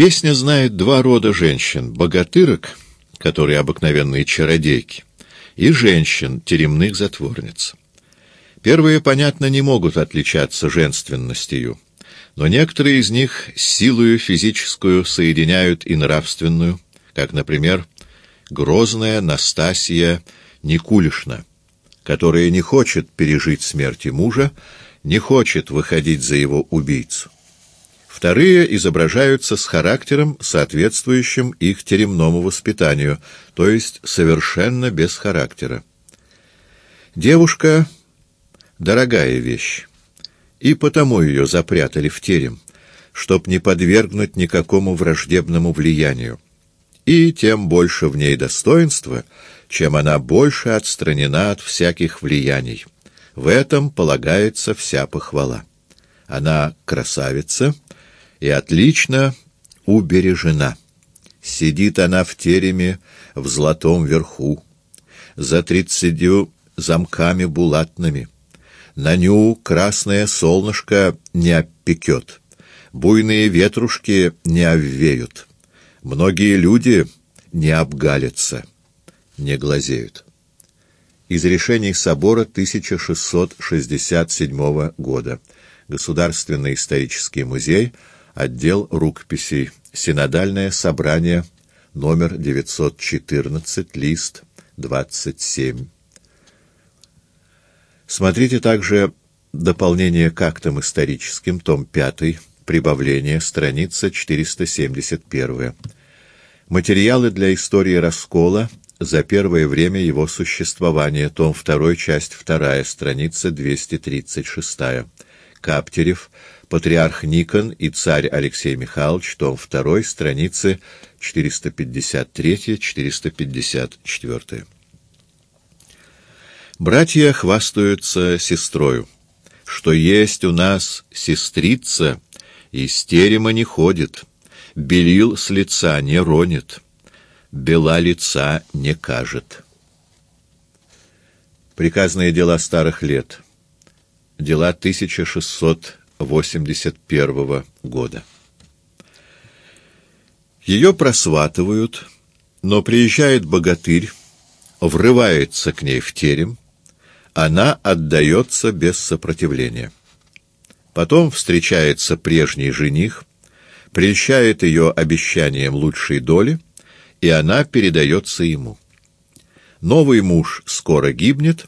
Песня знает два рода женщин — богатырок, которые обыкновенные чародейки, и женщин, теремных затворниц. Первые, понятно, не могут отличаться женственностью, но некоторые из них силою физическую соединяют и нравственную, как, например, грозная Настасья Никулишна, которая не хочет пережить смерти мужа, не хочет выходить за его убийцу. Вторые изображаются с характером, соответствующим их теремному воспитанию, то есть совершенно без характера. Девушка — дорогая вещь, и потому ее запрятали в терем, чтоб не подвергнуть никакому враждебному влиянию. И тем больше в ней достоинства, чем она больше отстранена от всяких влияний. В этом полагается вся похвала. Она красавица и отлично убережена. Сидит она в тереме в золотом верху, за тридцатью замками булатными. На ню красное солнышко не опекет, буйные ветрушки не обвеют, многие люди не обгалятся, не глазеют из решений собора 1667 года. Государственный исторический музей, отдел рукописей, Синодальное собрание, номер 914, лист 27. Смотрите также дополнение к актам историческим, том 5, прибавление, страница 471. Материалы для истории раскола за первое время его существования, том 2, часть 2, страница 236. Каптерев, патриарх Никон и царь Алексей Михайлович, том 2, страницы 453-454. Братья хвастаются сестрою, что есть у нас сестрица, и стерема не ходит, белил с лица не ронит бела лица не кажет. Приказные дела старых лет. Дела 1681 года. Ее просватывают, но приезжает богатырь, врывается к ней в терем, она отдается без сопротивления. Потом встречается прежний жених, прельщает ее обещанием лучшей доли — и она передается ему. Новый муж скоро гибнет,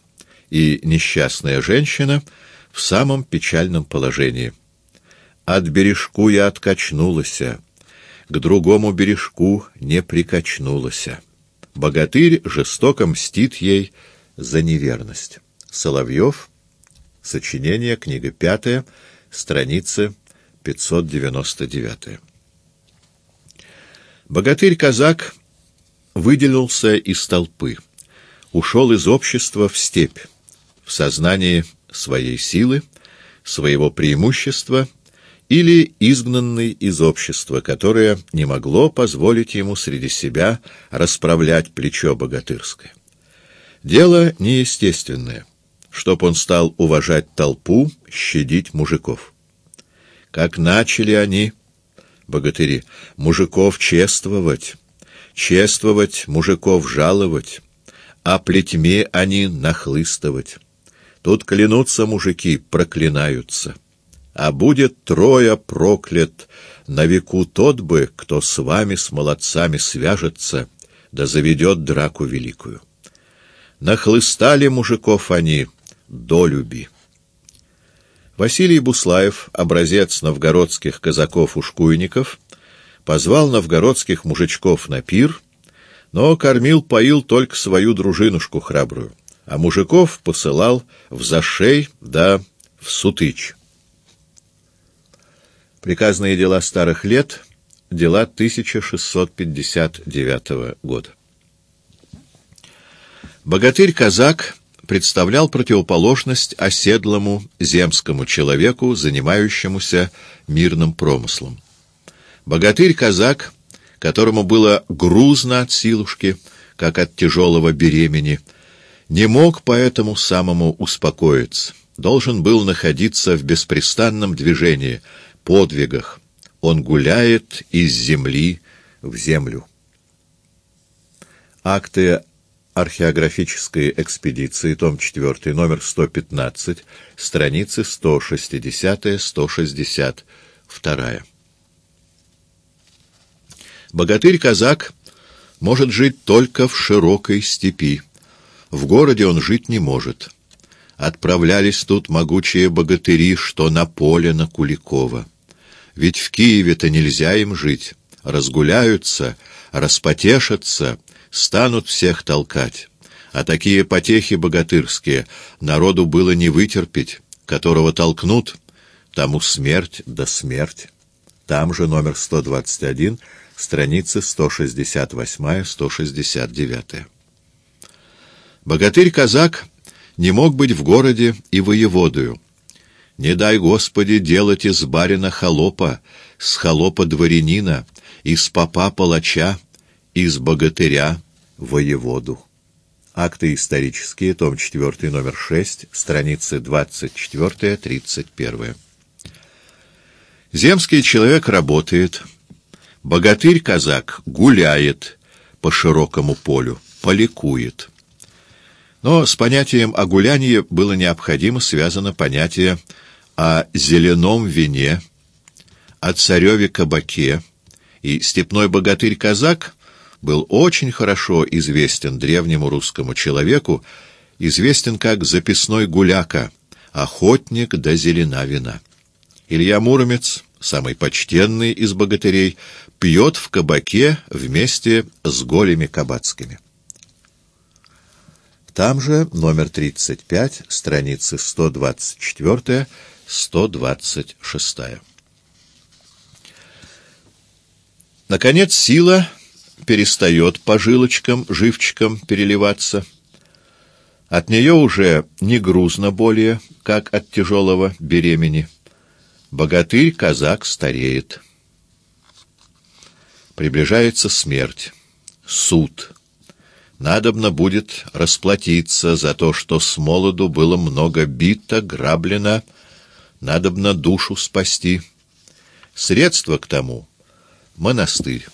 и несчастная женщина в самом печальном положении. От бережку я откачнулась, к другому бережку не прикачнулась. Богатырь жестоко мстит ей за неверность. Соловьев, сочинение, книга пятая, страница 599. Богатырь-казак выделился из толпы, ушел из общества в степь, в сознании своей силы, своего преимущества или изгнанный из общества, которое не могло позволить ему среди себя расправлять плечо богатырское. Дело неестественное, чтоб он стал уважать толпу, щадить мужиков. Как начали они, богатыри, мужиков чествовать, чествовать, мужиков жаловать, а плетьми они нахлыстывать. Тут клянутся мужики, проклинаются. А будет трое проклят на веку тот бы, кто с вами, с молодцами, свяжется, да заведет драку великую. Нахлыстали мужиков они до люби. Василий Буслаев, образец новгородских казаков-ушкуйников, позвал новгородских мужичков на пир, но кормил-поил только свою дружинушку храбрую, а мужиков посылал в Зашей да в Сутыч. Приказные дела старых лет, дела 1659 года. Богатырь-казак представлял противоположность оседлому земскому человеку, занимающемуся мирным промыслом. Богатырь-казак, которому было грузно от силушки, как от тяжелого беремени, не мог поэтому самому успокоиться, должен был находиться в беспрестанном движении, подвигах, он гуляет из земли в землю. Акты археографической экспедиции, том 4, номер 115, страницы 160-162. Богатырь-казак может жить только в широкой степи. В городе он жить не может. Отправлялись тут могучие богатыри, что на поле на Куликова. Ведь в Киеве-то нельзя им жить. Разгуляются, распотешатся, станут всех толкать. А такие потехи богатырские народу было не вытерпеть, которого толкнут, тому смерть да смерть. Там же номер 121 страницы 168-169. Богатырь-казак не мог быть в городе и воеводою. Не дай, Господи, делать из барина холопа, с холопа дворянина, из попа палача, из богатыря воеводу. Акты исторические, том 4, номер 6, страницы 24-31. Земский человек работает, Богатырь-казак гуляет по широкому полю, поликует. Но с понятием о гулянии было необходимо связано понятие о зеленом вине, о цареве кабаке, и степной богатырь-казак был очень хорошо известен древнему русскому человеку, известен как записной гуляка, охотник до зелена вина. Илья Муромец, самый почтенный из богатырей, пьет в кабаке вместе с голями кабацкими. Там же номер 35, страницы 124-126. Наконец сила перестает по жилочкам, живчикам переливаться. От нее уже не грузно более, как от тяжелого беремени. Богатырь-казак стареет. Приближается смерть, суд. Надобно будет расплатиться за то, что с молоду было много бито, граблено, надобно душу спасти. Средство к тому — монастырь.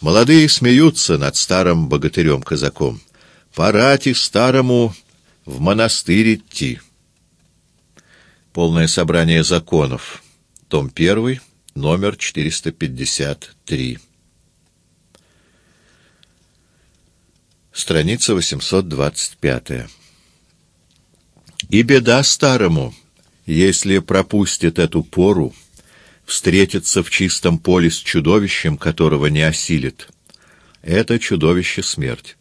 Молодые смеются над старым богатырем-казаком. Порати старому в монастырь идти. Полное собрание законов. Том 1, номер 453. Страница 825. И беда старому, если пропустит эту пору, встретиться в чистом поле с чудовищем, которого не осилит. Это чудовище — смерть.